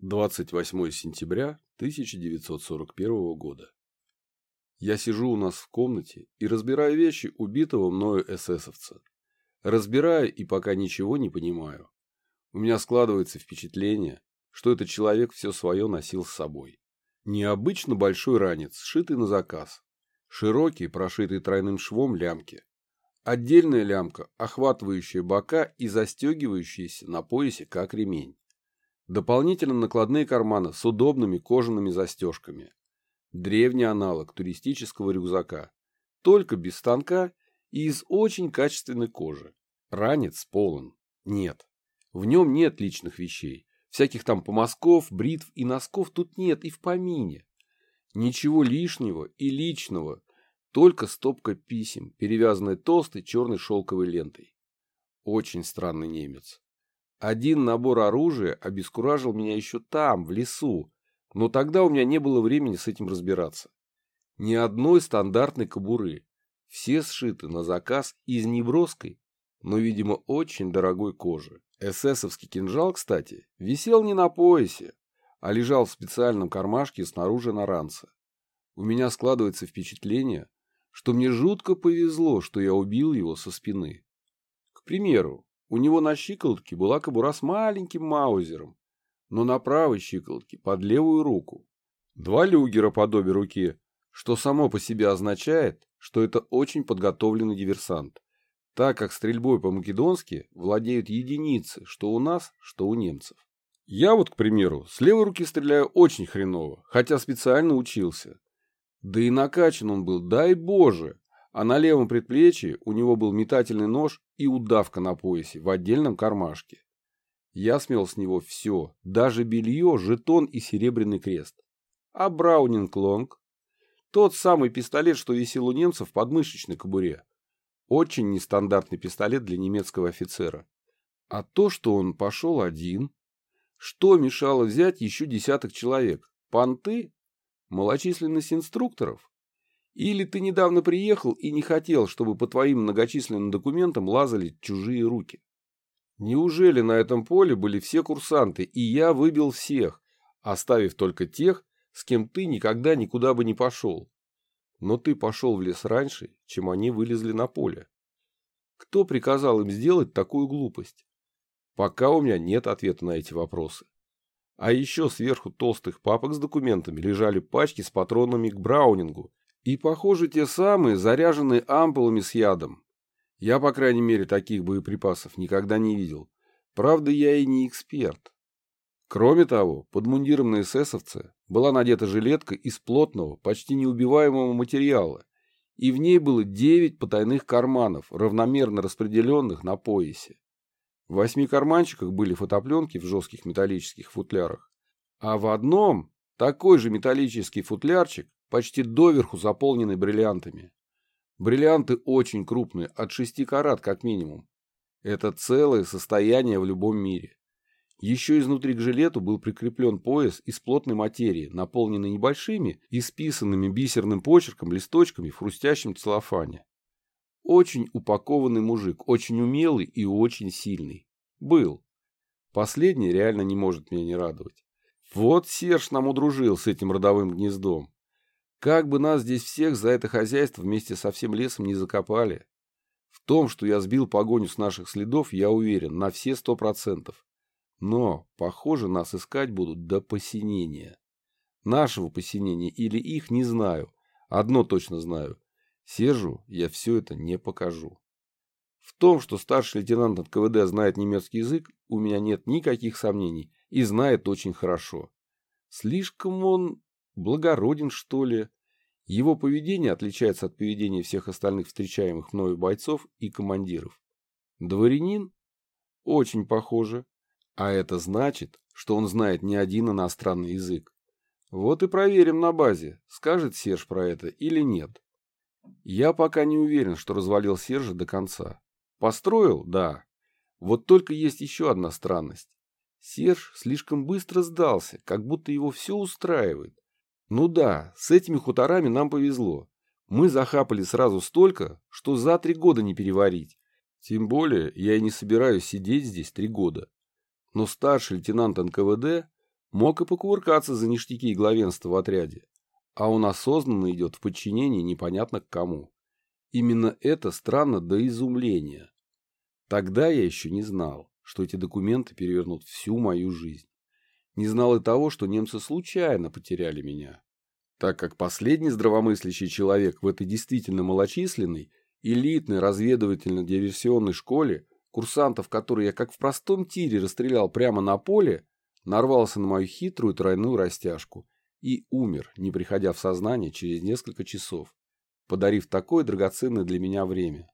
28 сентября 1941 года. Я сижу у нас в комнате и разбираю вещи убитого мною эсэсовца. Разбираю и пока ничего не понимаю. У меня складывается впечатление, что этот человек все свое носил с собой. Необычно большой ранец, сшитый на заказ. Широкие, прошитые тройным швом лямки. Отдельная лямка, охватывающая бока и застегивающаяся на поясе, как ремень. Дополнительно накладные карманы с удобными кожаными застежками. Древний аналог туристического рюкзака. Только без станка и из очень качественной кожи. Ранец полон. Нет. В нем нет личных вещей. Всяких там помазков, бритв и носков тут нет и в помине. Ничего лишнего и личного. Только стопка писем, перевязанная толстой черной шелковой лентой. Очень странный немец. Один набор оружия обескуражил меня еще там, в лесу, но тогда у меня не было времени с этим разбираться. Ни одной стандартной кобуры. Все сшиты на заказ из неброской, но, видимо, очень дорогой кожи. Эсэсовский кинжал, кстати, висел не на поясе, а лежал в специальном кармашке снаружи на ранце. У меня складывается впечатление, что мне жутко повезло, что я убил его со спины. К примеру, у него на щиколотке была кобура с маленьким маузером, но на правой щиколотке под левую руку. Два люгера по обе руки, что само по себе означает, что это очень подготовленный диверсант, так как стрельбой по-македонски владеют единицы, что у нас, что у немцев. Я вот, к примеру, с левой руки стреляю очень хреново, хотя специально учился. Да и накачан он был, дай боже, а на левом предплечье у него был метательный нож и удавка на поясе в отдельном кармашке. Я смел с него все, даже белье, жетон и серебряный крест. А Браунинг Лонг? Тот самый пистолет, что висел у немцев в подмышечной кобуре. Очень нестандартный пистолет для немецкого офицера. А то, что он пошел один, что мешало взять еще десяток человек? Понты? Малочисленность инструкторов? Или ты недавно приехал и не хотел, чтобы по твоим многочисленным документам лазали чужие руки? Неужели на этом поле были все курсанты, и я выбил всех, оставив только тех, с кем ты никогда никуда бы не пошел? Но ты пошел в лес раньше, чем они вылезли на поле. Кто приказал им сделать такую глупость? Пока у меня нет ответа на эти вопросы. А еще сверху толстых папок с документами лежали пачки с патронами к Браунингу и, похоже, те самые, заряженные ампулами с ядом. Я, по крайней мере, таких боеприпасов никогда не видел. Правда, я и не эксперт. Кроме того, под мундиром на эсэсовце была надета жилетка из плотного, почти неубиваемого материала, и в ней было девять потайных карманов, равномерно распределенных на поясе. В восьми карманчиках были фотопленки в жестких металлических футлярах, а в одном такой же металлический футлярчик почти доверху заполненный бриллиантами. Бриллианты очень крупные, от 6 карат как минимум. Это целое состояние в любом мире. Еще изнутри к жилету был прикреплен пояс из плотной материи, наполненный небольшими, исписанными бисерным почерком листочками в хрустящем целлофане. Очень упакованный мужик, очень умелый и очень сильный. Был. Последний реально не может меня не радовать. Вот Серж нам удружил с этим родовым гнездом. Как бы нас здесь всех за это хозяйство вместе со всем лесом не закопали. В том, что я сбил погоню с наших следов, я уверен, на все сто процентов. Но, похоже, нас искать будут до посинения. Нашего посинения или их не знаю. Одно точно знаю. Сержу я все это не покажу. В том, что старший лейтенант от КВД знает немецкий язык, у меня нет никаких сомнений и знает очень хорошо. Слишком он благороден, что ли. Его поведение отличается от поведения всех остальных встречаемых мною бойцов и командиров. Дворянин? Очень похоже. А это значит, что он знает не один иностранный язык. Вот и проверим на базе, скажет Серж про это или нет. Я пока не уверен, что развалил Сержа до конца. Построил? Да. Вот только есть еще одна странность. Серж слишком быстро сдался, как будто его все устраивает. Ну да, с этими хуторами нам повезло. Мы захапали сразу столько, что за три года не переварить. Тем более я и не собираюсь сидеть здесь три года. Но старший лейтенант НКВД Мог и покувыркаться за ништяки и главенство в отряде, а он осознанно идет в подчинение непонятно к кому. Именно это странно до изумления. Тогда я еще не знал, что эти документы перевернут всю мою жизнь. Не знал и того, что немцы случайно потеряли меня. Так как последний здравомыслящий человек в этой действительно малочисленной, элитной разведывательно-диверсионной школе, курсантов, которые я как в простом тире расстрелял прямо на поле, нарвался на мою хитрую тройную растяжку и умер, не приходя в сознание через несколько часов, подарив такое драгоценное для меня время.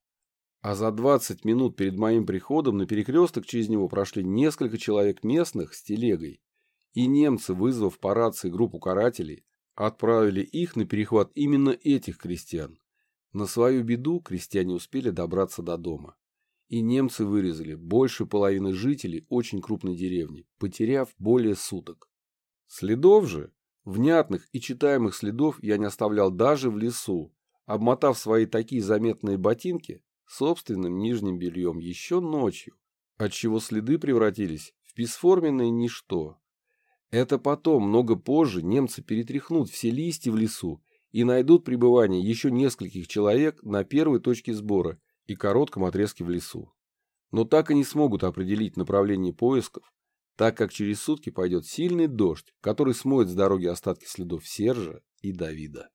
А за 20 минут перед моим приходом на перекресток через него прошли несколько человек местных с телегой, и немцы, вызвав по рации группу карателей, отправили их на перехват именно этих крестьян. На свою беду крестьяне успели добраться до дома. И немцы вырезали больше половины жителей очень крупной деревни, потеряв более суток. Следов же, внятных и читаемых следов я не оставлял даже в лесу, обмотав свои такие заметные ботинки собственным нижним бельем еще ночью, отчего следы превратились в бесформенное ничто. Это потом, много позже, немцы перетряхнут все листья в лесу и найдут пребывание еще нескольких человек на первой точке сбора и коротком отрезке в лесу. Но так и не смогут определить направление поисков, так как через сутки пойдет сильный дождь, который смоет с дороги остатки следов Сержа и Давида.